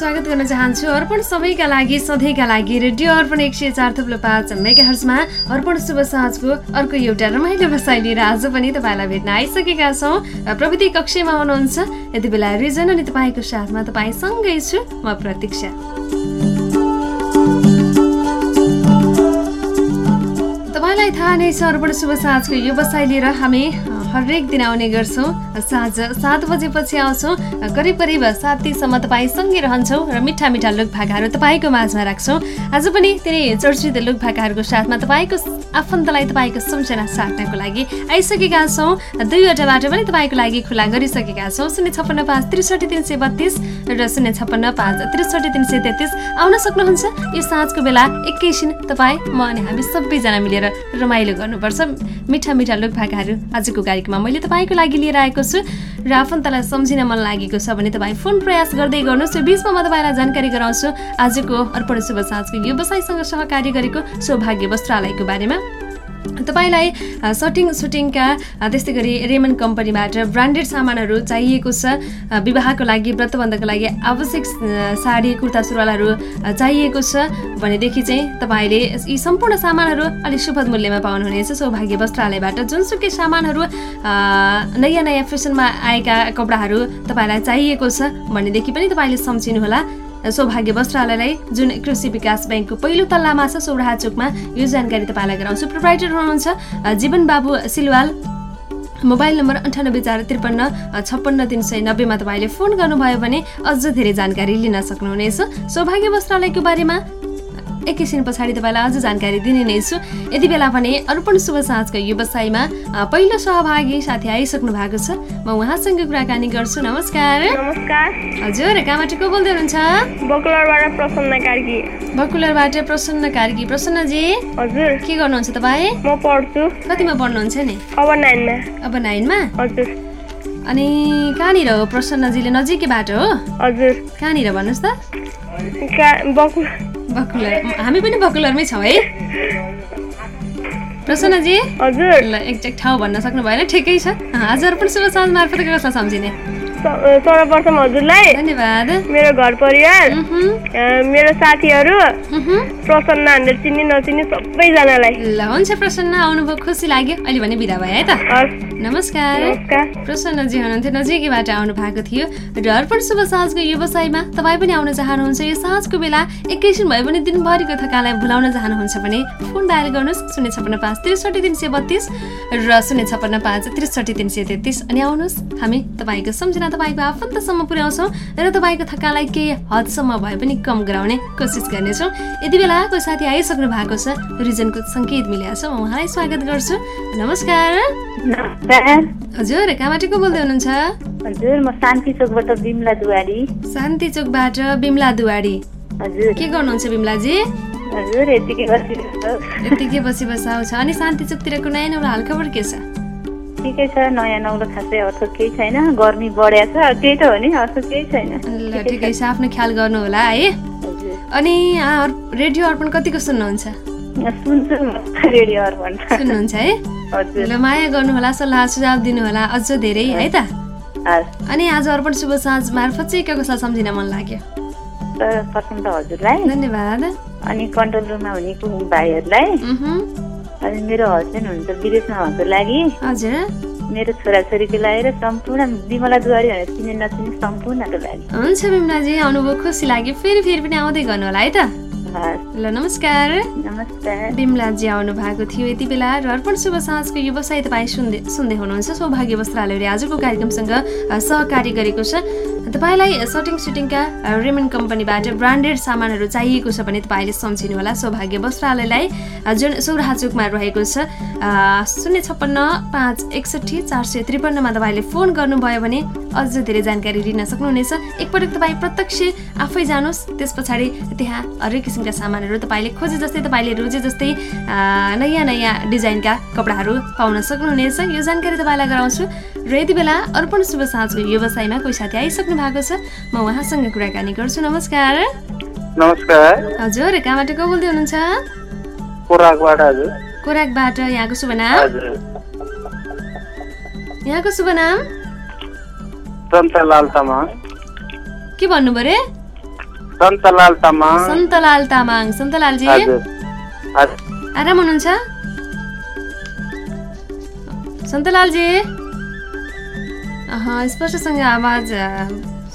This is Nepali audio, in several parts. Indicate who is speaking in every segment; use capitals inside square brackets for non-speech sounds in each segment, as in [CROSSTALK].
Speaker 1: स्वागत गर्न चाहन्छु अर्पण सबैका लागि सधैँका लागि रेडियो अर्पण एक सय चार थुप्रो पाँच मेगा हर्समा अर्पण शुभ साँझको अर्को एउटा रमाइलो बसाइ लिएर आज पनि तपाईँलाई भेट्न आइसकेका छौँ प्रविधि कक्षमा हुनुहुन्छ। यति बेला रिजन अनि तपाईँको साथमा तपाईँसँगै छु म प्रतीक्षा। तपाईँलाई थाहा नै छ अर्पण शुभ साँझको यो बसाइ लिएर हामी हरेक दिन आउने गर्छौँ साँझ सात बजेपछि आउँछौँ करिब करिब सातैसम्म तपाईँसँगै रहन्छौँ र मिठा मिठा लुक भाकाहरू तपाईँको माझमा राख्छौँ। आज पनि तिनै चर्चित लुक भाकाहरूको साथमा तपाईँको आफन्तलाई तपाईँको सम्झना साट्नको लागि आइसकेका छौँ। दुईवटा बाटो पनि तपाईँको लागि खुला गरिसकेका छौँ। शून्य छप्पन्न पाँच त्रिसठी तिन सय बत्तिस र शून्य छप्पन्न पाँच त्रिसठी तिन सय तेत्तिस। आउन सक्नुहुन्छ? यो साँझको बेला एकैछिन तपाईँ म अनि हामी सबैजना मिलेर रमाइलो गर्नुपर्छ। मिठा मिठा लुक भाकाहरू आजको कार्यक्रममा मैले तपाईँको लागि लिएर आएको छु। र आफन्तलाई सम्झिन मन लागेको छ भने तपाईँ फोन प्रयास गर्दै गर्नुहोस् र बिचमा म तपाईँलाई जानकारी गराउँछु। आजको अर्पण शुभ साँझको व्यवसायसँग सहकार्य गरेको सौभाग्य वस्त्रालयको बारेमा। तपाईँलाई सटिङ सुटिङका त्यस्तै गरी रेमन कम्पनीबाट ब्रान्डेड सामानहरू चाहिएको छ। विवाहको लागि व्रतबन्धको लागि आवश्यक साडी कुर्ता सुरुवालहरू चाहिएको छ भनेदेखि चाहिँ तपाईँले यी सम्पूर्ण सामानहरू अलिक सुपथ मूल्यमा पाउनुहुनेछ। सौभाग्य वस्त्रालयबाट जुनसुकै सामानहरू नयाँ नयाँ फेसनमा आएका कपडाहरू तपाईँलाई चाहिएको छ भनेदेखि पनि तपाईँले सम्झिनुहोला। सौभाग्य वस्त्रालयलाई जुन कृषि विकास ब्याङ्कको पहिलो तल्लामा छ सौराहा चोकमा यो जानकारी तपाईँलाई गराउँछु। प्रोभाइडर हुनुहुन्छ जीवन बाबु सिलवाल। मोबाइल नम्बर अन्ठानब्बे चार त्रिपन्न छप्पन्न तिन सय नब्बेमा तपाईँले फोन गर्नुभयो भने अझ धेरै जानकारी लिन सक्नुहुनेछ। सौभाग्य वस्त्रालयको बारेमा एकैछिन पछाडि तपाईँलाई अझ जानकारी दिने नै छु। यति बेला भने अर्पण शुभ साँझको व्यवसायमा पहिलो सहभागी साथी आइसक्नु भएको छ। म उहाँसँग कुराकानी गर्छु। नमस्कार।
Speaker 2: नमस्कार।
Speaker 1: हजुर कहाँबाट को बोल्दै हुनुहुन्छ?
Speaker 2: बकुलरबाट प्रसन्न कार्की
Speaker 1: बकुलरबाट प्रसन्न कार्की प्रसन्नजी
Speaker 2: हजुर।
Speaker 1: के गर्नुहुन्छ तपाईँ?
Speaker 2: म पढ्छु।
Speaker 1: कतिमा पढ्नुहुन्छ नि?
Speaker 2: अब नाइनमा।
Speaker 1: अब नाइनमा?
Speaker 2: हजुर।
Speaker 1: अनि कहाँनिर हो? प्रसन्नजीले नजिकै बाटो हो?
Speaker 2: हजुर।
Speaker 1: कहाँनिर भन्नुहोस्
Speaker 2: त।
Speaker 1: बकुलर हामी पनि बकुलरमै छौँ है। प्रसन्नजी
Speaker 2: हजुर।
Speaker 1: ल एक्ज्याक्ट ठाउँ भन्न सक्नु भएन ठिकै छ। हजुर पनि शुभ साँझ मार्फत कसलाई सम्झिने?
Speaker 2: सर्वप्रथम हजुरलाई
Speaker 1: धन्यवाद।
Speaker 2: मेरो घर परिवार मेरो साथीहरू प्रसन्न हामीले चिन्ने नचिन्ने सबैजनालाई।
Speaker 1: ल हुन्छ प्रसन्न आउनुभयो खुसी लाग्यो। अहिले भने बिदा भयो है त। नमस्कार। प्रसन्नजी हुनुहुन्थ्यो नजिकैबाट आउनु भएको थियो। र अर्पण शुभ साँझको व्यवसायमा तपाईँ पनि आउन चाहनुहुन्छ। यो साँझको बेला एकैछिन भयो भने दिनभरिको थकालाई भुलाउन चाहनुहुन्छ भने फोन डायल गर्नुहोस्। शून्य छप्पन्न पाँच त्रिसठी तिन सय बत्तिस र शून्य छप्पन्न पाँच त्रिसठी तिन सय तेत्तिस अनि आउनुहोस्। हामी तपाईँको सम्झना तपाईँको आफन्तसम्म पुर्याउँछौँ र तपाईँको थकालाई केही हदसम्म भए पनि कम गराउने कोसिस गर्नेछौँ। यति बेला कोही साथी आइसक्नु भएको छ। रिजनको सङ्केत मिलेको छ। म उहाँलाई स्वागत गर्छु। नमस्कार। हजुर कहाँबाट को बोल्दै हुनुहुन्छ?
Speaker 3: हजुर म शान्ति चोकबाट बिमला दुवारी
Speaker 1: शान्ति चोकबाट बिमला दुवारी हजुर। के गर्नुहुन्छ बिमलाजी?
Speaker 3: यतिकै बसी
Speaker 1: बसाउँछ अनि शान्ति चोकतिरको नयाँ नौलो हालखबर के छ?
Speaker 3: ठिकै छ नयाँ नौलो खासै अर्थ केही छैन गर्मी बढ्या छ त्यही त हो नि अर्थ केही छैन।
Speaker 1: ल ठिकै छ। आफ्नो ख्याल गर्नु होला है। अनि रेडियो अर्पण कतिको सुन्नुहुन्छ?
Speaker 3: रेडियो अर्पण।
Speaker 1: सुन्नुहुन्छ है? ल माया गर्नुहोला सल्लाह सुझाव दिनुहोला अझ धेरै है त? अनि आज अर्पण शुभ साँझ मार्फत चाहिँ के कसलाई सम्झिन मन लाग्यो?
Speaker 3: प्रथम त हजुरलाई।
Speaker 1: धन्यवाद।
Speaker 3: अनि कन्ट्रोल रुममा हुने भाइहरूलाई। अनि मेरो हस्बेन्ड हुनुहुन्छ विदेशमा भएको लागि।
Speaker 1: हजुर।
Speaker 3: मेरो छोराछोरीको लागि र सम्पूर्ण विमला दुवारी भनेर चिने नचिने सम्पूर्णको लागि।
Speaker 1: हुन्छ बिमलाजी आउनुभयो खुसी लाग्यो। फेरि फेरि पनि आउँदै गर्नु होला है त। ल नमस्कार।
Speaker 4: नमस्कार।
Speaker 1: बिमलाजी आउनु भएको थियो यति बेला र अर्पण शुभ साँझको व्यवसाय तपाईँ सुन्दै सुन्दै हुनुहुन्छ सौभाग्य वस्त्रालयले आजको कार्यक्रमसँग सहकारी गरेको छ। तपाईँलाई सटिङ सुटिङका रेमन कम्पनीबाट ब्रान्डेड सामानहरू चाहिएको छ भने तपाईँले सम्झिनुहोला। सौभाग्य वस्त्रालयलाई जुन सौराहा चोकमा रहेको छ शून्य छप्पन्न पाँच एकसट्ठी चार सय त्रिपन्नमा तपाईँले फोन गर्नुभयो भने अझ धेरै जानकारी लिन सक्नुहुनेछ। एकपटक तपाईँ प्रत्यक्ष आफै जानुहोस्। त्यस पछाडि त्यहाँ हरेक किसिमका सामानहरू तपाईँले खोजे जस्तै तपाईँले रोजे जस्तै नयाँ नयाँ डिजाइनका कपडाहरू पाउन सक्नुहुनेछ। यो जानकारी तपाईँलाई गराउँछु। र यति बेला अर्पण शुभ साँझको व्यवसायमा कोही साथी आइसक्नु भएको छ। म उहाँसँग कुराकानी गर्छु। नमस्कार।
Speaker 5: नमस्कार।
Speaker 1: हजुर कहाँबाट को बोल्दै हुनुहुन्छ?
Speaker 5: कोराकबाट
Speaker 1: यहाँको शुभ नाम? यहाँको शुभ नाम? के भन्नुभयो रे
Speaker 5: सन्तलाल तामाङ।
Speaker 1: सन्तलाल तामाङ। सन्तलालजी? आराम हुनुहुन्छ? सन्तलालजी? अह, स्पष्टसँग आवाज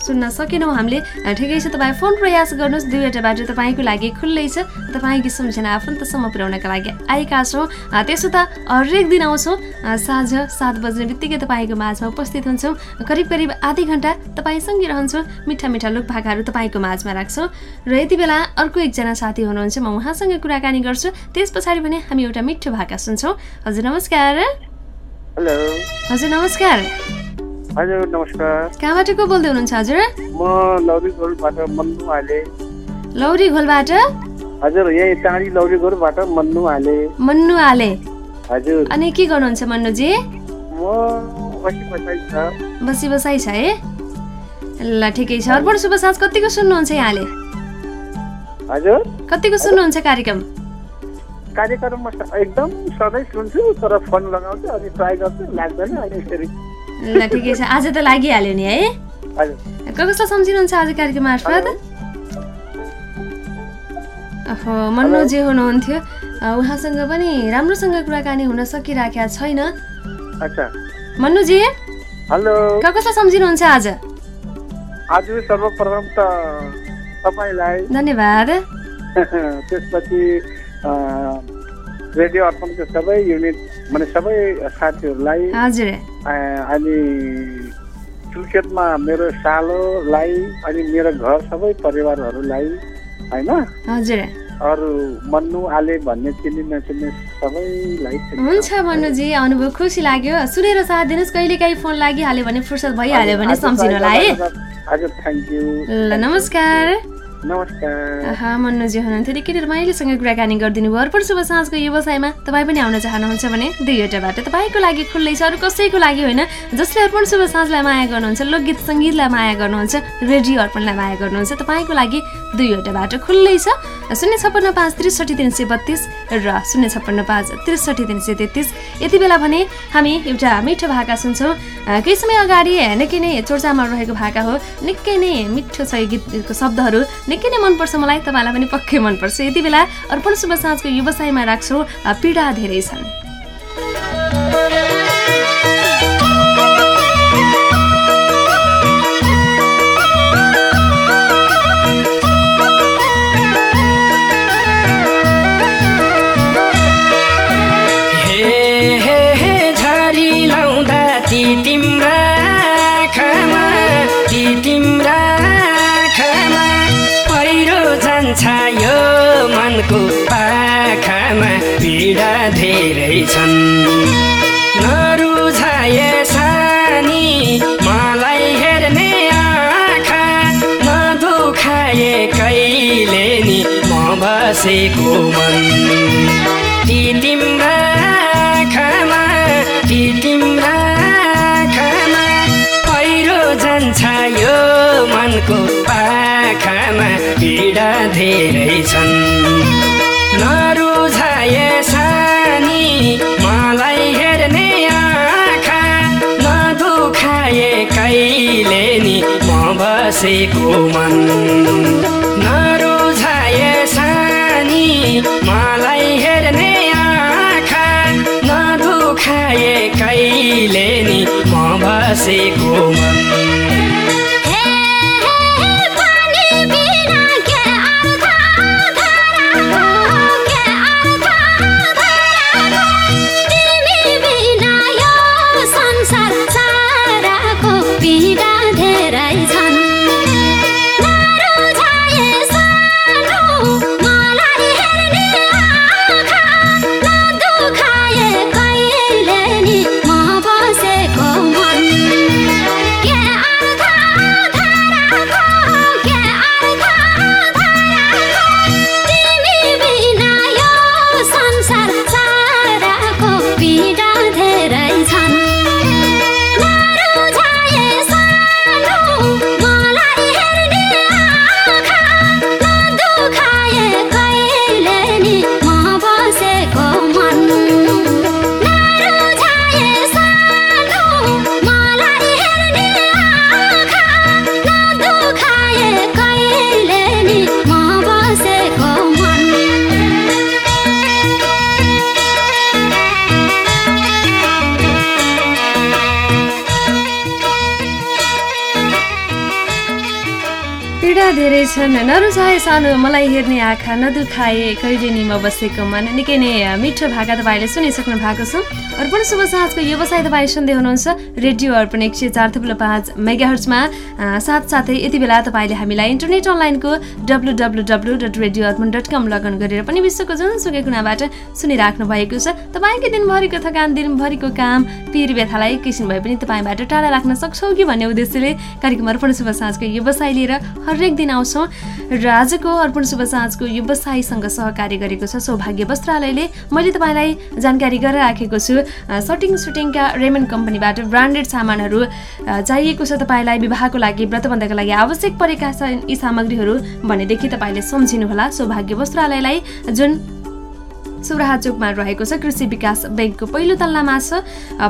Speaker 1: सुन्न सकेनौँ हामीले। ठिकै छ तपाईँ फोन प्रयास गर्नुहोस्। दुईवटा बाटो तपाईँको लागि खुल्लै छ। तपाईँको सम्झना आफन्तसम्म पुर्याउनका लागि आएका छौँ। त्यसो त हरेक दिन आउँछौँ। साँझ सात बज्ने बित्तिकै तपाईँको माझमा उपस्थित हुन्छौँ। करिब करिब आधी घन्टा तपाईँसँगै रहन्छौँ। मिठा मिठा लोक भाकाहरू तपाईँको माझमा राख्छौँ। र यति बेला अर्को एकजना साथी हुनुहुन्छ। म उहाँसँग कुराकानी गर्छु। त्यस पछाडि पनि हामी एउटा मिठो भाका सुन्छौँ। हजुर नमस्कार।
Speaker 5: हेलो।
Speaker 1: हजुर नमस्कार।
Speaker 5: हजुर नमस्कार।
Speaker 1: कहाँबाट को बोल्दै हुनुहुन्छ हजुर?
Speaker 5: म लौरी गोलबाट मन्नु आले
Speaker 1: लौरी घोलबाट
Speaker 5: हजुर यही टाढी लौरी गोलबाट मन्नु आले
Speaker 1: मन्नु आले
Speaker 5: हजुर।
Speaker 1: अनि के गर्नुहुन्छ मन्नुजी?
Speaker 5: म बसी बसाइ छ।
Speaker 1: बसी बसाइ छ है? ल ठिकै छ। अर्पण शुभ साँझ कतिको सुन्नुहुन्छ यहाँले?
Speaker 5: हजुर?
Speaker 1: कतिको सुन्नुहुन्छ कार्यक्रम?
Speaker 5: कार्यक्रममा स- एकदम सधैँ सुन्छु तर फोन लगाउँछु अनि ट्राई गर्छु लाग्दैन अनि यसरी
Speaker 1: ल ठिकै छ। आज त लागिहाल्यो नि है? को कसलाई सम्झिनुहुन्छ आज कार्यक्रम मार्फत? अहो मन्नुजी हुनुहुन्थ्यो। अ, उहाँसँग पनि राम्रोसँग कुराकानी हुन सकिराखेका छैन।
Speaker 5: अच्छा।
Speaker 1: मन्नुजी
Speaker 5: हेलो।
Speaker 1: को कसलाई सम्झिनुहुन्छ आज?
Speaker 5: आज सर्वप्रथम त तपाईँलाई
Speaker 1: धन्यवाद। [LAUGHS]
Speaker 5: त्यसपछि रेडियो अर्पणको सबै युनिट माने सबै साथीहरूलाई
Speaker 1: हजुर।
Speaker 5: अनि क्रिकेटमा मेरो सालोलाई अनि मेरो घर सबै परिवारहरूलाई होइन?
Speaker 1: हजुर।
Speaker 5: अरू मन्नु आले भन्ने चिन्ने नचिन्ने सबैलाई
Speaker 1: हुन्छ मन्नुजी आउनुभयो खुसी लाग्यो। सुनेर साथ दिनुहोस् कहिले काहीँ फोन लागिहाल्यो भने फुर्सद भइहाल्यो भने सम्झिनु होला है।
Speaker 5: हजुर थ्याङ्क यू
Speaker 1: ल नमस्कार।
Speaker 5: नमस्कार।
Speaker 1: मन्नुजी हुनुहुन्थ्यो निकै रमाइलोसँग कुराकानी गरिदिनु भयो। अर्पण शुभ साँझको व्यवसायमा तपाईँ पनि आउन चाहनुहुन्छ भने दुईवटा बाटो तपाईँको लागि खुल्लै छ अरू कसैको लागि होइन। जसले अर्पण शुभ साँझलाई माया गर्नुहुन्छ लोकगीत सङ्गीतलाई माया गर्नुहुन्छ रेडियो अर्पणलाई माया गर्नुहुन्छ तपाईँको लागि दुईवटा बाटो खुल्लै छ। शून्य छप्पन्न पाँच त्रिसठी तिन सय बत्तिस र शून्य छप्पन्न पाँच त्रिसठी तिन सय तेत्तिस। यति बेला भने हामी एउटा मिठो भाका सुन्छौँ। केही समय अगाडि निकै नै चर्चामा रहेको भाका हो। निकै नै मिठो छ यो गीतको शब्दहरू। निकै नै मनपर्छ मलाई। तपाईँलाई पनि पक्कै मनपर्छ। यति बेला अर्पण शुभ साँझको व्यवसायमा राख्छौँ। पीडा धेरै छन्।
Speaker 6: छन्। नरुझाए सानी मलाई हेर्ने आँखा नदुखाए कहिले नि म बसेको मन। ती तिम्रा आँखामा ती तिम्रा आँखामा पहिरो जान्छ यो मनको पाखामा पीडा धेरै छन्। बसेको मन।
Speaker 1: धेरै छन् नरुचाए सानो मलाई हेर्ने आँखा नदुखाए कहिले नि म बसेको मन निकै नै मिठो भाका तपाईँले सुनिसक्नु भएको छ। अर्पण शुभ साँझको व्यवसाय तपाईँ सुन्दै हुनुहुन्छ रेडियो अर्पण एक सय चार थुप्रो पाँच मेगाहर्समा साथसाथै यति बेला तपाईँले हामीलाई इन्टरनेट अनलाइनको W W W dot radio Arpan dot com login गरेर पनि विश्वको जुनसुकै कुनाबाट सुनिराख्नु भएको छ। तपाईँकै दिनभरिको थकान दिनभरिको काम पिर व्यथालाई एकैछिन भए पनि तपाईँबाट टाढा राख्न सक्छौँ कि भन्ने उद्देश्यले कार्यक्रम अर्पण शुभ साँझको व्यवसाय लिएर हरेक दिन आउँछौँ। र आजको अर्पण शुभ साँझको व्यवसायीसँग सहकार्य गरेको छ सौभाग्य वस्त्रालयले। मैले तपाईँलाई जानकारी गराइराखेको छु। अ, सटिङ सुटिङका रेमन कम्पनीबाट ब्रान्डेड सामानहरू चाहिएको छ तपाईँलाई विवाहको लागि व्रतबन्धका लागि आवश्यक परेका छन् यी सामग्रीहरू भनेदेखि तपाईँले सम्झिनुहोला। सौभाग्य वस्त्रालयलाई जुन सुब्राहा चोकमा रहेको छ कृषि विकास ब्याङ्कको पहिलो तल्लामा छ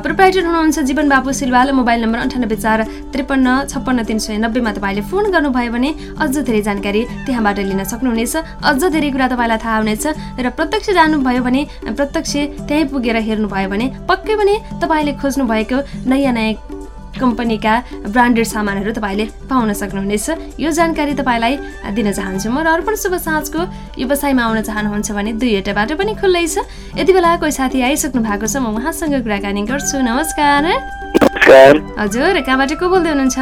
Speaker 1: प्रोप्राइटर हुनुहुन्छ जीवन बाबु सिलवाल मोबाइल नम्बर अन्ठानब्बे चार त्रिपन्न छप्पन्न तिन सय नब्बेमा तपाईँले फोन गर्नुभयो भने अझ धेरै जानकारी त्यहाँबाट लिन सक्नुहुनेछ। अझ धेरै कुरा तपाईँलाई थाहा हुनेछ र प्रत्यक्ष जानुभयो भने प्रत्यक्ष त्यहीँ पुगेर हेर्नुभयो भने पक्कै पनि तपाईँले खोज्नु भएको नयाँ नयाँ कम्पनीका ब्रान्डेड सामानहरू तपाईँले पाउन सक्नुहुनेछ। यो जानकारी तपाईँलाई दिन चाहन्छु म र अर्पण शुभ साँझको व्यवसायमा आउन चाहनुहुन्छ भने दुईवटा बाटो पनि खुल्लै छ। यति बेला कोही साथी आइसक्नु भएको छ म उहाँसँग कुराकानी गर्छु। नमस्कार। हजुर कहाँबाट को बोल्दै हुनुहुन्छ?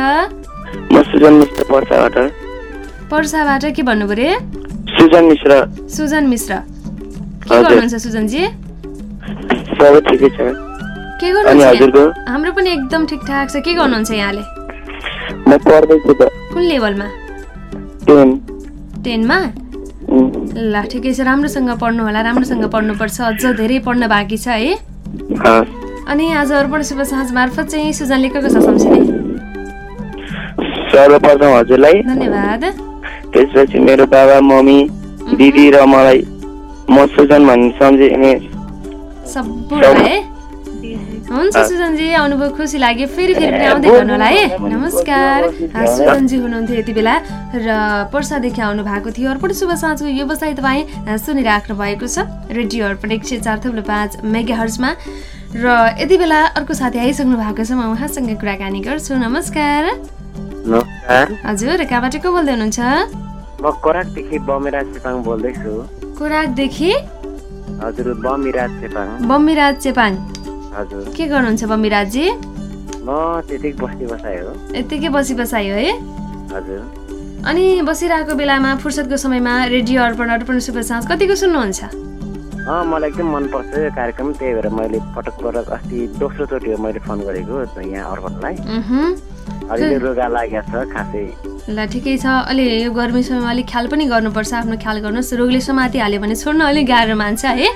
Speaker 7: पर्साबाट।
Speaker 1: के भन्नु पऱ्यो?
Speaker 7: सुजन मिश्र।
Speaker 1: सुजन मिश्र। के। गर्नुहुन्छ सुजनजी?
Speaker 7: सबै ठिकै छ।
Speaker 1: के गर्नुहुन्छ? हाम्रो पनि एकदम ठिकठाक छ। के गर्नुहुन्छ यहाँले?
Speaker 7: म पढ्दैछु त।
Speaker 1: कुन लेभलमा?
Speaker 7: टेन।
Speaker 1: टेनमा?
Speaker 7: उम्,
Speaker 1: ल ठिकै छ। राम्रोसँग पढ्नु होला राम्रोसँग पढ्नुपर्छ। अझ धेरै पढ्न बाँकी छ है। अनि आज अर्पण शुभ साँझ मार्फत चाहिँ सुजनले को कसो सम्झिने
Speaker 7: सर्वप्रथम हजुरलाई।
Speaker 1: धन्यवाद।
Speaker 7: त्यसपछि मेरो बाबा मम्मी दिदी र मलाई म सुजन भन्ने सम्झिने
Speaker 1: है? हुन्छ सुजनजी आउनुभयो खुसी लाग्यो फेरि फेरि पनि आउँदै गर्नु होला है? नमस्कार। सुजनजी हुनुहुन्थ्यो यति बेला र पर्सादेखि आउनु भएको थियो। अर्पण शुभ साँझको व्यवसाय तपाईँ सुनिराख्नु भएको छ। रेडियो अर्पण एक सय चार थप्लो पाँच मेगा हर्जमा र यति बेला अर्को साथी आइसक्नु भएको छ म उहाँसँग कुराकानी गर्छु। नमस्कार। हजुर कहाँबाट को बोल्दै हुनुहुन्छ?
Speaker 8: म कोराकदेखि बमिराज चेपाङ बोल्दैछु।
Speaker 1: कोराकदेखि?
Speaker 8: हजुर बमिराज चेपाङ
Speaker 1: बम्मीराज चेपाङ
Speaker 8: हजुर।
Speaker 1: के गर्नुहुन्छ बम्मीराजजी
Speaker 8: म त्यतिकै बस्ने बसाइ हो।
Speaker 1: यत्तिकै बसी बसाइ हो है?
Speaker 8: हजुर।
Speaker 1: अनि बसिरहेको बेलामा फुर्सदको समयमा रेडियो अर्पण अर्पण शुभ साँझ कतिको सुन्नुहुन्छ?
Speaker 8: मलाई एकदम मनपर्छ यो कार्यक्रम त्यही भएर मैले पटक पटक अस्ति दोस्रोचोटि हो मैले फोन गरेको यहाँ अर्पणलाई। अलिअलि रोगा लागेको छ खासै।
Speaker 1: ल ठिकै छ। अलि यो गर्मी समयमा अलिक ख्याल पनि गर्नुपर्छ आफ्नो ख्याल गर्नुहोस्। रोगले समातिहाल्यो भने छोड्न अलिक गाह्रो मान्छ है।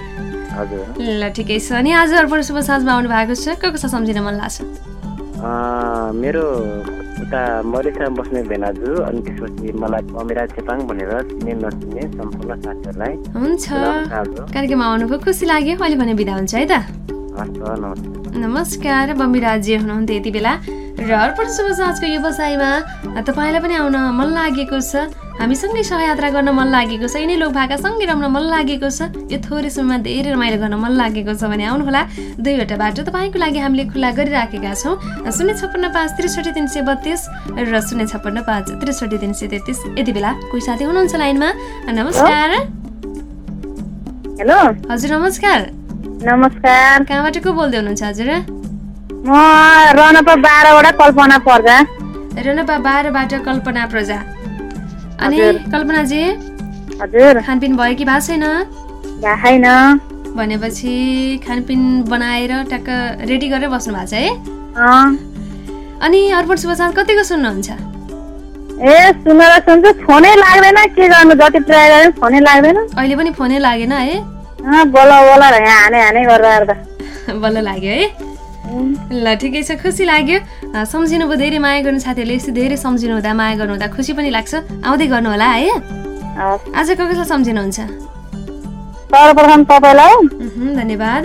Speaker 1: ल ठिकै छ। अनि आज अर्पण शुभ साँझमा आउनु भएको छ को कसो सम्झिन मन लाग्छ?
Speaker 8: मेरो उता मरिसामा बस्ने भेनाजु अनि त्यसपछि मलाई बमिराज चेपाङ भनेर चिने नचिने सम्पूर्ण साथीहरूलाई
Speaker 1: हुन्छ। कार्यक्रममा आउनुभयो। खुसी लाग्यो। अहिले भने बिदा हुन्छ है त?
Speaker 8: नमस्कार।
Speaker 1: बम्बीराज्य हुनुहुन्थ्यो यति बेला। र अर्पण शुभ साँझको व्यवसायमा तपाईँलाई पनि आउन मन लागेको छ। हामीसँगै सहयात्रा गर्न मन लागेको छ। यिनै लोक भाकासँगै रम्न मन लागेको छ। यो थोरै समयमा धेरै रमाइलो गर्न मन लागेको छ भने आउनुहोला। दुईवटा बाटो तपाईँको लागि हामीले खुल्ला गरिराखेका छौँ। शून्य छप्पन्न पाँच त्रिसठी तिन सय बत्तिस र शून्य छप्पन्न पाँच त्रिसठी तिन सय तेत्तिस। यति बेला कोही साथी हुनुहुन्छ लाइनमा? नमस्कार।
Speaker 3: हेलो।
Speaker 1: हजुर नमस्कार।
Speaker 3: नमस्कार।
Speaker 1: कहाँबाट को बोल्दै हुनुहुन्छ हजुर?
Speaker 3: म रनपा बाह्रवटा कल्पना पर्दा
Speaker 1: रेणुपा बाह्रबाट कल्पना प्रजा। अनि। कल्पनाजी
Speaker 3: हजुर।
Speaker 1: खानपिन भयो कि भएको छैन?
Speaker 3: छैन
Speaker 1: भनेपछि खानपिन बनाएर टक्क रेडी गरेर बस्नु भएको छ है? अनि अर्पण शुभ साँझ कतिको सुन्नुहुन्छ?
Speaker 3: ए सुनेर सुन्छु। फोनै लाग्दैन। के गर्नु? जति ट्राई गरे फोनै लाग्दैन।
Speaker 1: अहिले पनि फोनै लागेन है?
Speaker 3: अँ, बोल बोल र यहाँ हाने हाने गरेर त [LAUGHS]
Speaker 1: बल्ल लाग्यो है? ल ठिकै छ। खुसी लाग्यो। सम्झिनु भयो धेरै माया गर्नु साथीहरूले यस्तो धेरै सम्झिनु हुँदा माया गर्नु हुँदा खुसी पनि लाग्छ। आउँदै गर्नु होला है। आज को कसलाई सम्झिनुहुन्छ?
Speaker 3: सर्वप्रथम तपाईँलाई
Speaker 1: धन्यवाद।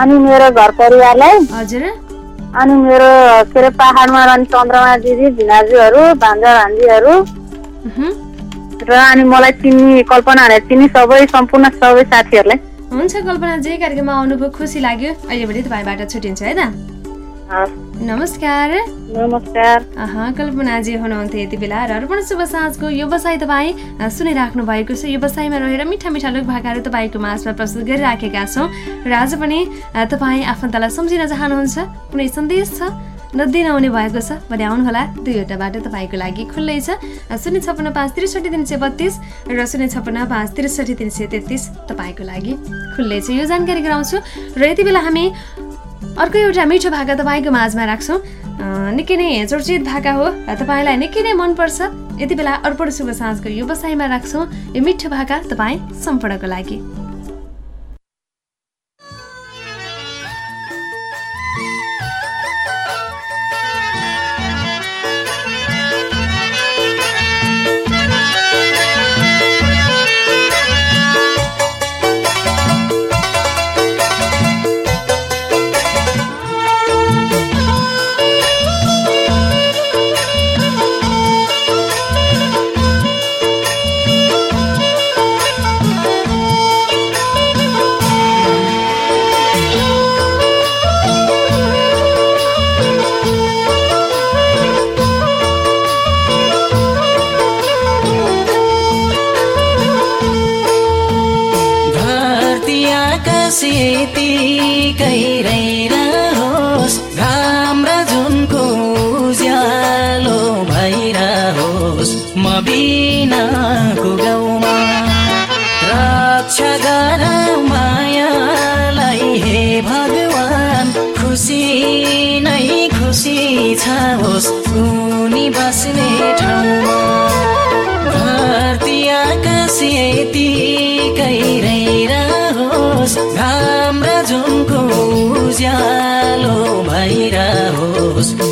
Speaker 3: अनि मेरो घर परिवारलाई
Speaker 1: हजुर।
Speaker 3: अनि मेरो के अरे पाहाडमा रहने चन्द्रमा दिदी भिनाजुहरू भान्जा भान्जीहरू। र अनि मलाई चिन्ने कल्पनाहरू चिन्ने सबै सम्पूर्ण सबै साथीहरूलाई।
Speaker 1: हुन्छ कल्पनाजी कार्यक्रममा आउनुभयो खुसी लाग्यो। अहिले पनि तपाईँबाट छुट्टिन्छ है त? नमस्कार।
Speaker 2: नमस्कार।
Speaker 1: अह कल्पनाजी हुनुहुन्थ्यो यति बेला र अर्पण शुभ साँझको व्यवसाय तपाईँ सुनिराख्नु भएको छ। व्यवसायमा रहेर मिठा मिठा लोक भाकाहरू तपाईँको माझमा प्रस्तुत गरिराखेका छौँ। र आज पनि तपाईँ आफन्तलाई सम्झिन चाहनुहुन्छ। कुनै सन्देश छ? नदिन आउने भएको छ। भने आउनुहोला। दुईवटा बाटो तपाईँको लागि खुल्लै छ। शून्य छप्पन्न पाँच त्रिसठी तिन सय बत्तिस र शून्य छप्पन्न पाँच त्रिसठी तिन सय तेत्तिस तपाईँको लागि खुल्लै छ। यो जानकारी गराउँछु। र यति बेला हामी अर्को एउटा मिठो भाका तपाईँको माझमा राख्छौँ। निकै नै चर्चित भाका हो। तपाईँलाई निकै नै मनपर्छ। यति बेला अर्पण शुभ साँझको व्यवसायमा राख्छौँ। यो मिठो भाका तपाईँ सम्पूर्णको लागि।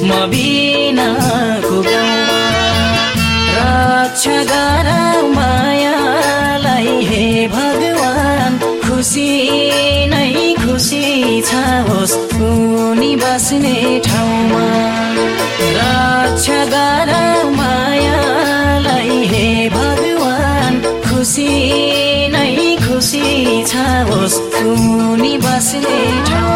Speaker 9: म बिनाको गाउँमा रक्षा गर मायालाई हे भगवान् खुसी नै खुसी छ होस् उनी बस्ने ठाउँमा। रक्षा गर मायालाई हे भगवान् खुसी नै खुसी छ होस् उनी बस्ने ठाउँमा।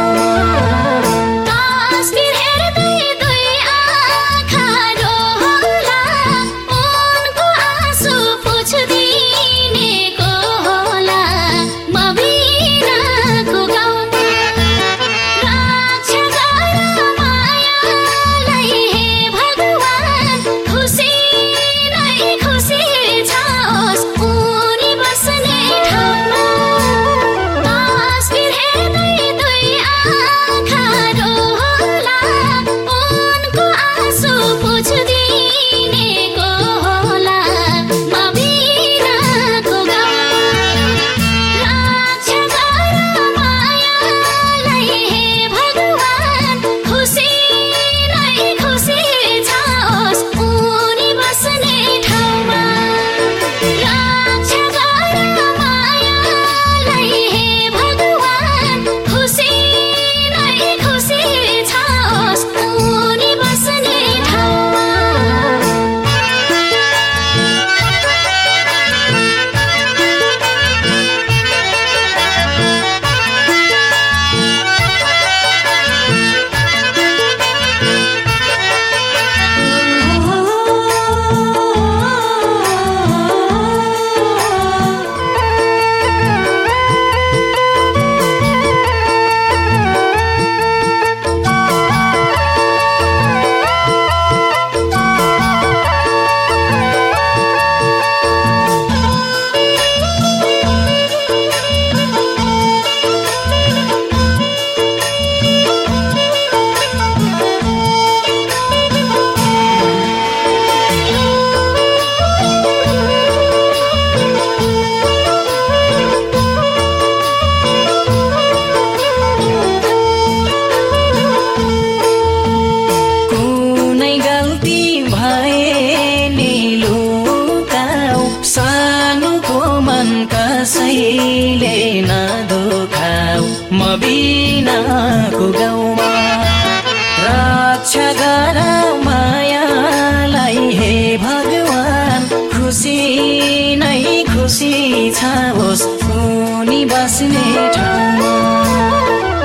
Speaker 9: छा होस् उनी बस्ने ठाउँमा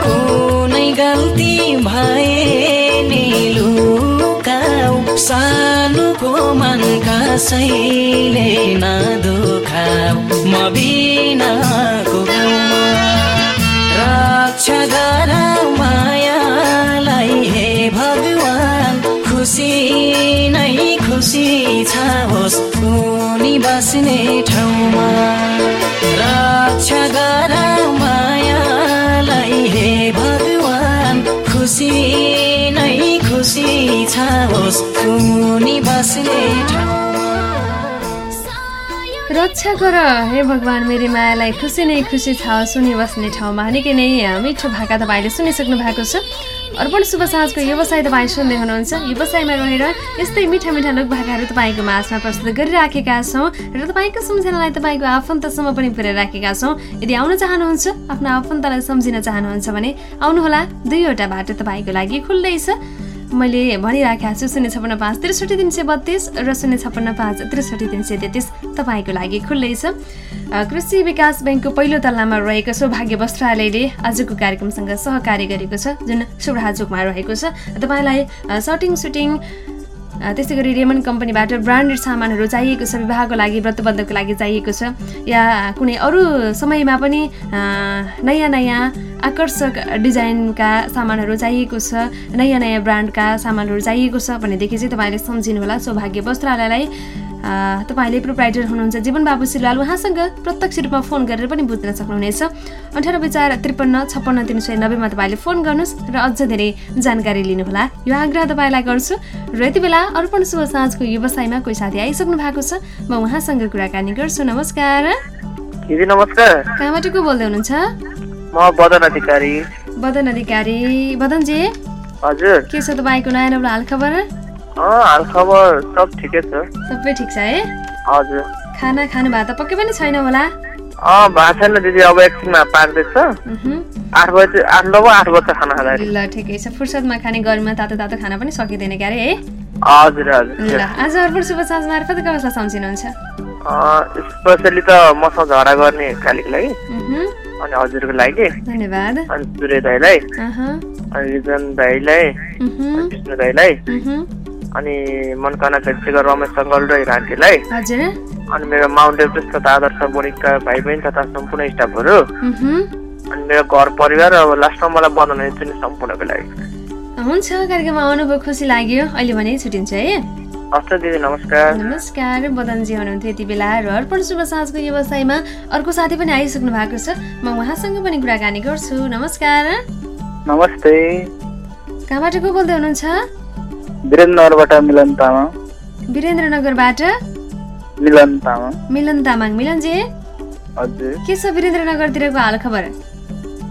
Speaker 9: कुनै गल्ती भए नि लुकाउ सानोको मन कसैले नदुखाउ म बिनाको रक्षा गर मायालाई हे भगवान्। खुसी नै खुसी छ होस् बस्ने ठाउँमा रक्षा गर मायालाई हे भगवान् खुसी नै खुसी छ होस् उनी बस्ने रक्षा गर हे भगवान्
Speaker 1: मेरो मायालाई खुसी नै खुसी छ सुनि बस्ने ठाउँमा निकै नै मिठो भाका तपाईँले सुनिसक्नु भएको छ। अर्पण शुभ साँझको व्यवसाय तपाईँ सुन्दै हुनुहुन्छ। व्यवसायमा रहेर यस्तै मिठा मिठा लोक भाकाहरू तपाईँको माझमा प्रस्तुत गरिराखेका छौँ र तपाईँको सम्झनालाई तपाईँको आफन्तसम्म पनि पुर्याइराखेका छौँ। यदि आउन चाहनुहुन्छ आफ्नो आफन्तलाई सम्झिन चाहनुहुन्छ भने आउनुहोला दुईवटा बाटो तपाईँको लागि खुल्लै छ मैले भनिराखेको छु शून्य छप्पन्न पाँच त्रिसठी तिन सय बत्तिस र शून्य छप्पन्न पाँच त्रिसठी तिन सय तेत्तिस। तपाईँको लागि खुल्लै छ। कृषि विकास ब्याङ्कको पहिलो तल्लामा रहेको सौभाग्य वस्त्रालयले आजको कार्यक्रमसँग सहकार्य गरेको छ जुन सुब्राचोकमा रहेको छ। तपाईँलाई सटिङ सुटिङ त्यसै गरी रेमन कम्पनीबाट ब्रान्डेड सामानहरू चाहिएको छ विवाहको लागि व्रतबन्धको लागि चाहिएको छ या कुनै अरू समयमा पनि नयाँ नयाँ आकर्षक डिजाइनका सामानहरू चाहिएको छ नयाँ नयाँ ब्रान्डका सामानहरू चाहिएको छ भनेदेखि चाहिँ तपाईँले सम्झिनुहोला सौभाग्य वस्त्रालयलाई। तपाईँले प्रोप्राइटर हुनुहुन्छ जीवन बाबु सिलवाल उहाँसँग प्रत्यक्ष रूपमा फोन गरेर पनि बुझ्न सक्नुहुनेछ। अन्ठानब्बे चार त्रिपन्न छप्पन्न तिन सय नब्बेमा तपाईँले फोन गर्नुहोस् र अझ धेरै जानकारी लिनुहोला। यो आग्रह तपाईँलाई गर्छु र यति बेला अर्पण शुभ साँझको व्यवसायमा कोही साथी आइसक्नु भएको छ म उहाँसँग कुराकानी गर्छु। नमस्कार।
Speaker 5: दिदी नमस्कार।
Speaker 1: कहाँबाट को बोल्दै हुनुहुन्छ?
Speaker 5: म बदन अधिकारी।
Speaker 1: बदन अधिकारी। बदनजी।
Speaker 5: हजुर।
Speaker 1: के छ तपाईँको नयाँ नौलो
Speaker 5: हाल खबर सब ठिकै छ।
Speaker 1: सबै ठिक छ है?
Speaker 5: हजुर।
Speaker 1: खाना खानु भएको त पक्कै पनि छैन होला?
Speaker 5: अँ भएको छैन दिदी अब एकछिनमा पाक्दैछ।
Speaker 1: उहुँ।
Speaker 5: आठ बजे आठ नौ आठ बजे खाना खाँदाखेरि
Speaker 1: ल ठिकै छ। फुर्सदमा खाने गर्मीमा तातो तातो खाना पनि सकिँदैन क्यारे है?
Speaker 5: हजुर हजुर।
Speaker 1: ल आज अर्पण शुभ साँझ मार्फत कसलाई सम्झिनुहुन्छ?
Speaker 5: स्पेसली त मसँग झगडा गर्ने कालीको लागि।
Speaker 1: उहुँ।
Speaker 5: अनि हजुरको लागि।
Speaker 1: धन्यवाद।
Speaker 5: अनि सूर्य दाईलाई।
Speaker 1: अहँ,
Speaker 5: अनि रिजन दाईलाई।
Speaker 1: उहुँ,
Speaker 5: अनि विष्णु दाईलाई।
Speaker 1: उहुँ।
Speaker 5: अनि मनकाना छेत्रीको रमेश सङ्गल र हिरान्टीलाई
Speaker 1: हजुर।
Speaker 5: अनि मेरो माउन्ट एभरेस्ट तथा आदर्श बोर्डिङका भाइ बहिनी तथा सम्पूर्ण स्टाफहरू। अनि मेरो घर परिवार अब लास्टमा मलाई बनाउन दिन्छु नि सम्पूर्णको लागि।
Speaker 1: हुन्छ कार्यक्रममा आउनुभयो खुसी लाग्यो। अहिले भने छुट्टिन्छ है।
Speaker 5: दिदी नमस्कार।
Speaker 1: नमस्कार बदनजी हुनुहुन्थ्यो यति बेला र अर्पण शुभ साँझको व्यवसायमा अर्को साथी पनि आइसक्नु भएको छ। म उहाँसँग पनि कुराकानी गर्छु। नमस्कार।
Speaker 5: नमस्ते।
Speaker 1: कहाँबाट को बोल्दै हुनुहुन्छ?
Speaker 5: वीरेन्द्रनगरबाट मिलन तामाङ।
Speaker 1: वीरेन्द्रनगरबाट?
Speaker 5: मिलन तामाङ।
Speaker 1: मिलन तामाङ। मिलनजी?
Speaker 5: हजुर।
Speaker 1: के छ वीरेन्द्रनगरतिरको हाल खबर?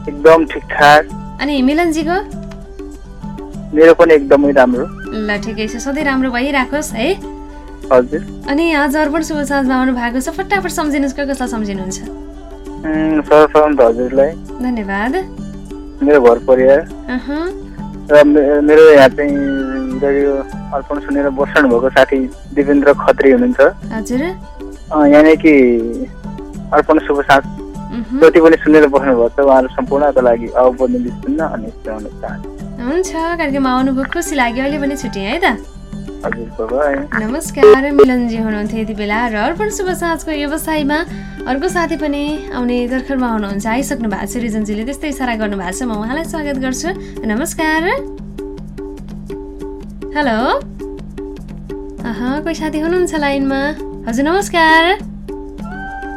Speaker 5: एकदम ठिकठाक।
Speaker 1: अनि मिलनजीको?
Speaker 5: मेरो पनि एकदमै राम्रो।
Speaker 1: ल ठिकै छ। सधैँ राम्रो भइराखोस् है।
Speaker 5: हजुर।
Speaker 1: अनि आज अर्पण शुभ साँझमा आउनु भएको छ। फटाफट सम्झिनुहोस् कसलाई सम्झिनुहुन्छ?
Speaker 5: सर्वप्रथम त हजुरलाई।
Speaker 1: धन्यवाद।
Speaker 5: मेरो घर परिवार। र मेरो यहाँ चाहिँ रेडियो अर्पण सुनेर बस्नु भएको साथी दिपेन्द्र खत्री हुनुहुन्छ। कि अर्पण शुभ साथ। जति पनि सुनेर बस्नु भएको छ उहाँहरू सम्पूर्णको लागि अवबोधन सुन्न अनि
Speaker 1: हुन्छ कार्यक्रममा आउनुभयो खुसी लाग्यो अहिले पनि छुट्टी है त। नमस्कार मिलनजी हुनुहुन्थ्यो यति बेला र अर्पण शुभ साँझको व्यवसायमा अर्को साथी पनि आउने दर्खरमा हुनुहुन्छ। आइसक्नु भएको छ रिजनजीले त्यस्तै इसारा गर्नुभएको छ। म उहाँलाई स्वागत गर्छु। नमस्कार। हेलो अह कोही साथी हुनुहुन्छ लाइनमा हजुर नमस्कार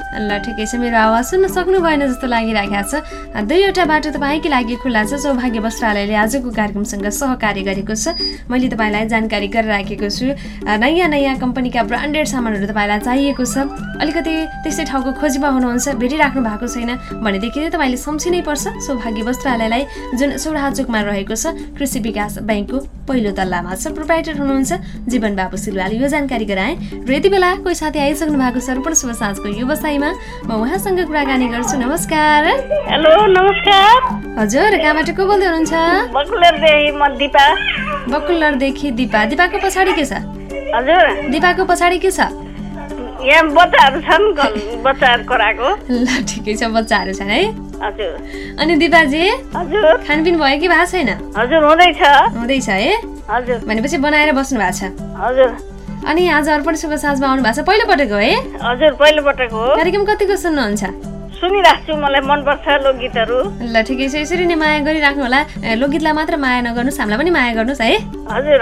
Speaker 1: ल ठिकै छ। मेरो आवाज सुन्न सक्नु भएन जस्तो लागिरहेको छ। दुईवटा बाटो तपाईँकै लागि खुल्ला छ। सौभाग्य वस्त्रालयले आजको कार्यक्रमसँग सहकार्य गरेको छ। मैले तपाईँलाई जानकारी गरिराखेको छु। नयाँ नयाँ कम्पनीका ब्रान्डेड सामानहरू तपाईँलाई चाहिएको छ। अलिकति त्यस्तै ठाउँको खोजीमा हुनुहुन्छ। भेटिराख्नु भएको छैन भनेदेखि चाहिँ तपाईँले सम्झिनै पर्छ। सौभाग्य वस्त्रालयलाई जुन सौराचोकमा रहेको छ कृषि विकास ब्याङ्कको पहिलो तल्लामा छ। प्रोप्राइटर हुनुहुन्छ जीवन बाबु सिलवाल। यो जानकारी गराएँ। र यति बेला कोही साथी आइसक्नु भएको छ। शुभ साँझको व्यवसायमा म उहाँसँग कुराकानी गर्छु। नमस्कार।
Speaker 2: हेलो नमस्कार।
Speaker 1: हजुर कहाँबाट को बोल्दै हुनुहुन्छ?
Speaker 2: बकुलरदेखि दिपा।
Speaker 1: दिपाको पछाडि के छ?
Speaker 2: हजुर।
Speaker 1: दिपाको पछाडि के छ?
Speaker 2: यहाँ बच्चाहरू छन् बच्चाहरू कराएको।
Speaker 1: ल ठिकै छ बच्चाहरू छन् है?
Speaker 2: हजुर।
Speaker 1: अनि दिपाजी
Speaker 2: हजुर।
Speaker 1: खानपिन भयो कि भएको छैन?
Speaker 2: हजुर हुँदैछ।
Speaker 1: हुँदैछ है?
Speaker 2: हजुर।
Speaker 1: भनेपछि बनाएर बस्नु भएको छ।
Speaker 2: हजुर।
Speaker 1: अनि आज अर्पण शुभ साँझमा आउनु भएको छ? पहिलोपटक हो है?
Speaker 10: हजुर पहिलोपटक हो।
Speaker 1: कार्यक्रम कतिको सुन्नुहुन्छ?
Speaker 10: सुनिरहेको छु मलाई मनपर्छ लोकगीतहरू।
Speaker 1: ल ठिकै छ। यसरी नै माया गरिराख्नु होला। लोकगीतलाई मात्र माया नगर्नुहोस् हामीलाई पनि माया गर्नुहोस् है?
Speaker 10: हजुर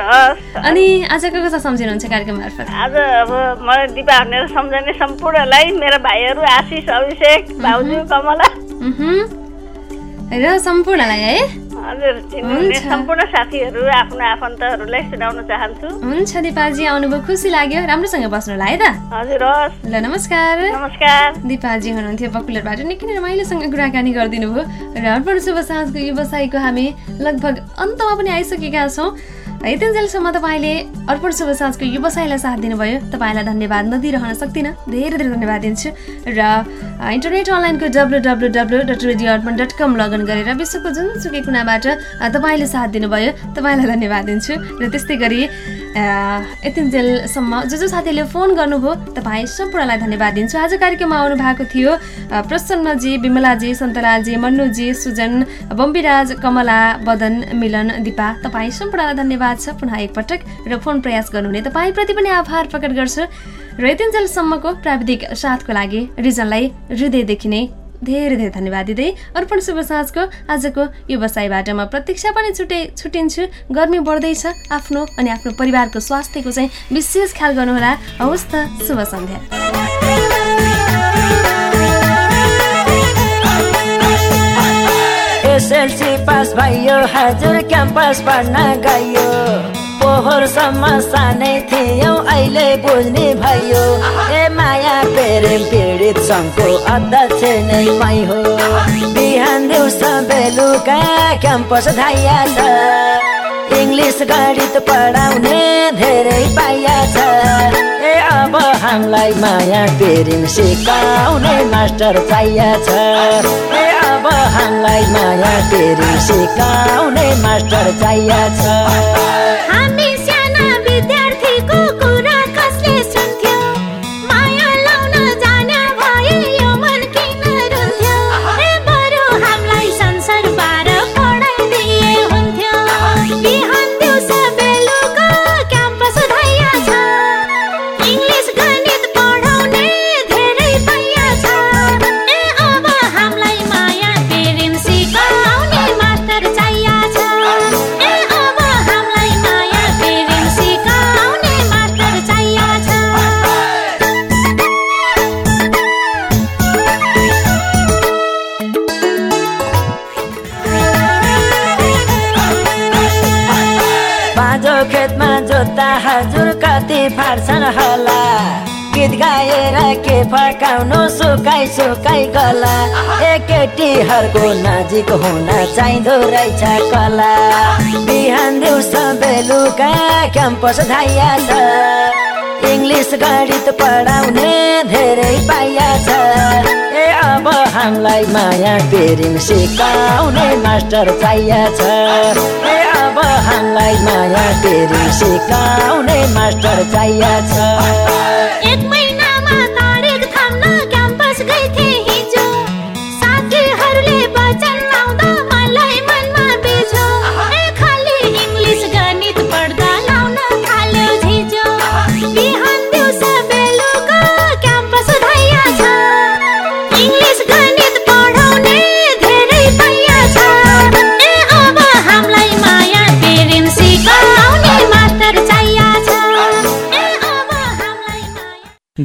Speaker 1: अनि आजको कसो सम्झिनुहुन्छ कार्यक्रम मार्फत?
Speaker 10: आज अब मलाई दिपा भनेर सम्झने सम्पूर्णलाई मेरा भाइहरू आशिष अभिषेक भाउजू कमला।
Speaker 1: र सम्पूर्णलाई है।
Speaker 10: सम्पूर्ण साथीहरू आफ्नो आफन्तहरूलाई सुनाउन चाहन्छु।
Speaker 1: हुन्छ दिपाजी आउनुभयो। खुसी लाग्यो। राम्रोसँग बस्नु होला है त?
Speaker 10: हजुर
Speaker 1: ल नमस्कार।
Speaker 10: नमस्कार।
Speaker 1: दिपाजी हुनुहुन्थ्यो पपुलरबाट। निकै नै रमाइलोसँग कुराकानी गरिदिनु भयो र अर्पण शुभ साँझको व्यवसायको हामी लगभग अन्तमा पनि आइसकेका छौँ। यतिन्जेलसम्म तपाईँले अर्पण शुभ साँझको व्यवसायलाई साथ दिनुभयो। तपाईँलाई धन्यवाद। नदिइरहन सक्दिनँ। धेरै धेरै धन्यवाद दिन्छु। र इन्टरनेट अनलाइनको W W W dot radio Arpan dot com login गरेर विश्वको जुनसुकै कुनाबाट तपाईँले साथ दिनुभयो। तपाईँलाई धन्यवाद दिन्छु। र त्यस्तै गरी अ, यतिन्जेलसम्म जो जो साथीहरूले फोन गर्नुभयो तपाईँ सम्पूर्णलाई धन्यवाद दिन्छु। आज कार्यक्रममा आउनु भएको थियो प्रसन्नजी विमलाजी सन्तलाजी मन्नुजी सुजन बम्बिराज कमला बदन मिलन दिपा तपाईँ सम्पूर्णलाई धन्यवाद छ। पुनः एकपटक र फोन प्रयास गर्नुहुने तपाईँप्रति पनि आभार प्रकट गर्छु। र यतिन्जेलसम्मको प्राविधिक साथको लागि रिजनलाई हृदयदेखि नै धेरै धेरै धन्यवाद दिँदै। अर्पण शुभ साँझको आजको व्यवसायबाट म प्रतीक्षा पनि छुटे छुटिन्छु। गर्मी बढ्दैछ आफ्नो अनि आफ्नो परिवारको स्वास्थ्यको चाहिँ विशेष ख्याल गर्नुहोला। हवस् त शुभ सन्ध्या।
Speaker 9: एसएलसी पास भयो हजुर क्याम्पस पढ्न गयो। पोहोरसम्म सानै थियौ अहिले बुझ्ने भयो। माया प्रेम पीडित सङ्घको अध्यक्ष नै मै हो। बिहान दिउँसो बेलुका क्याम्पस धाइया छ इङ्ग्लिस गणित पढाउने धेरै पाइया छ ए अब हामीलाई माया प्रेम सिकाउने मास्टर चाहिया छ। ए अब हामीलाई माया प्रेम सिकाउने मास्टर चाहिया छ। सुकाइ गला ए केटीहरूको नजिक हुन चाहिँदो रहेछ कला। बिहान बेलुका क्याम्पस धाइया छ इङ्ग्लिस गणित पढाउने धेरै पाइया छ ए अब हामीलाई माया प्रेम सिकाउने मास्टर चाहिया छ ए अब हामीलाई माया प्रेम सिकाउने मास्टर चाहिया छ